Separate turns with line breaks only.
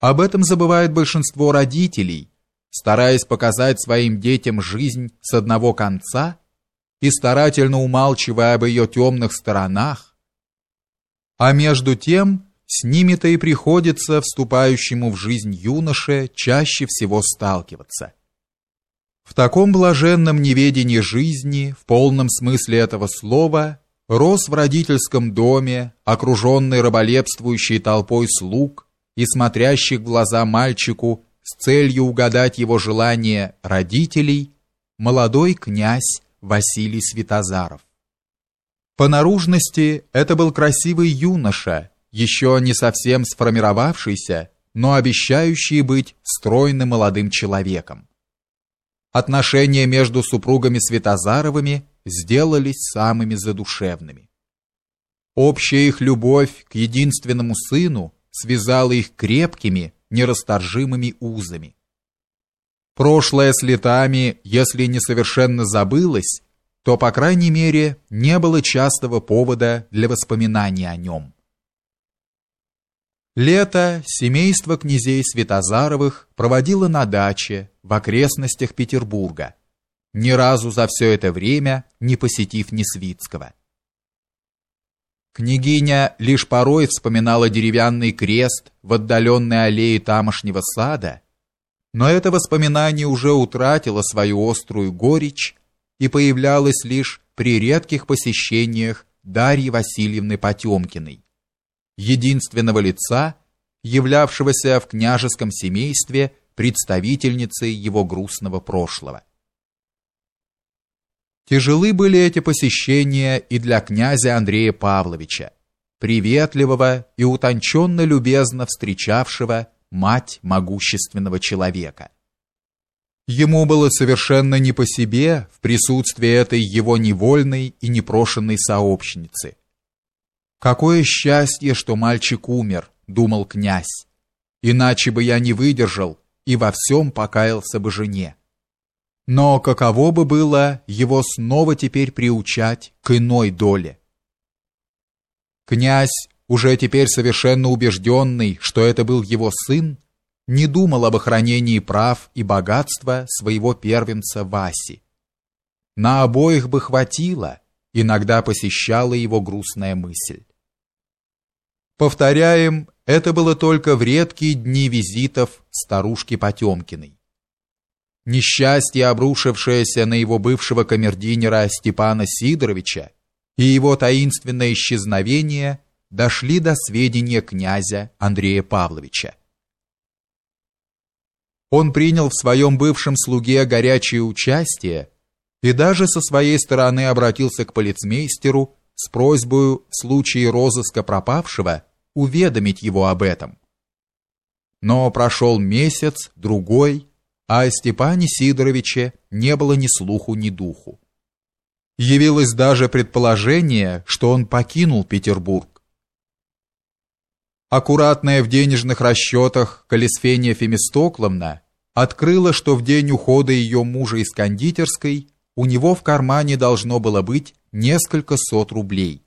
Об этом забывает большинство родителей, стараясь показать своим детям жизнь с одного конца и старательно умалчивая об ее темных сторонах. А между тем, с ними-то и приходится вступающему в жизнь юноше чаще всего сталкиваться. В таком блаженном неведении жизни, в полном смысле этого слова, рос в родительском доме, окруженный раболепствующей толпой слуг и смотрящих в глаза мальчику с целью угадать его желания родителей, молодой князь Василий Святозаров. По наружности это был красивый юноша, еще не совсем сформировавшийся, но обещающий быть стройным молодым человеком. Отношения между супругами Святозаровыми сделались самыми задушевными. Общая их любовь к единственному сыну связала их крепкими, нерасторжимыми узами. Прошлое с летами, если не совершенно забылось, то, по крайней мере, не было частого повода для воспоминаний о нем. Лето семейство князей Святозаровых проводило на даче в окрестностях Петербурга, ни разу за все это время не посетив Несвицкого. Княгиня лишь порой вспоминала деревянный крест в отдаленной аллее тамошнего сада, но это воспоминание уже утратило свою острую горечь и появлялось лишь при редких посещениях Дарьи Васильевны Потемкиной, единственного лица, являвшегося в княжеском семействе представительницей его грустного прошлого. Тяжелы были эти посещения и для князя Андрея Павловича, приветливого и утонченно любезно встречавшего мать могущественного человека. Ему было совершенно не по себе в присутствии этой его невольной и непрошенной сообщницы. Какое счастье, что мальчик умер, думал князь. Иначе бы я не выдержал и во всем покаялся бы жене. Но каково бы было его снова теперь приучать к иной доле? Князь, уже теперь совершенно убежденный, что это был его сын, не думал об охранении прав и богатства своего первенца Васи. На обоих бы хватило, иногда посещала его грустная мысль. Повторяем, это было только в редкие дни визитов старушки Потемкиной. Несчастье, обрушившееся на его бывшего камердинера Степана Сидоровича, и его таинственное исчезновение дошли до сведения князя Андрея Павловича. Он принял в своем бывшем слуге горячее участие и даже со своей стороны обратился к полицмейстеру с просьбой в случае розыска пропавшего уведомить его об этом. Но прошел месяц, другой, а о Степане Сидоровиче не было ни слуху, ни духу. Явилось даже предположение, что он покинул Петербург. Аккуратная в денежных расчетах Колесфения Фемистокловна открыла, что в день ухода ее мужа из кондитерской у него в кармане должно было быть несколько сот рублей.